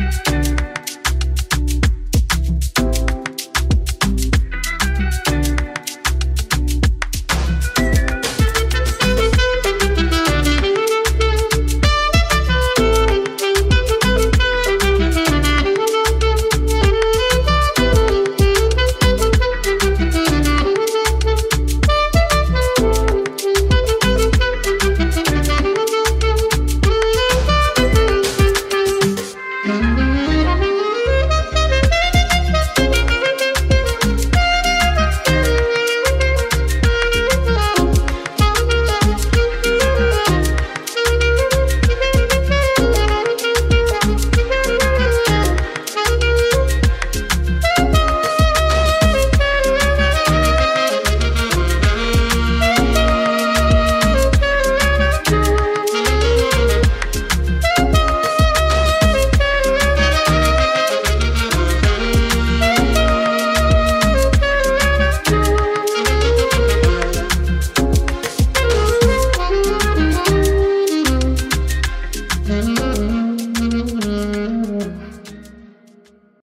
you.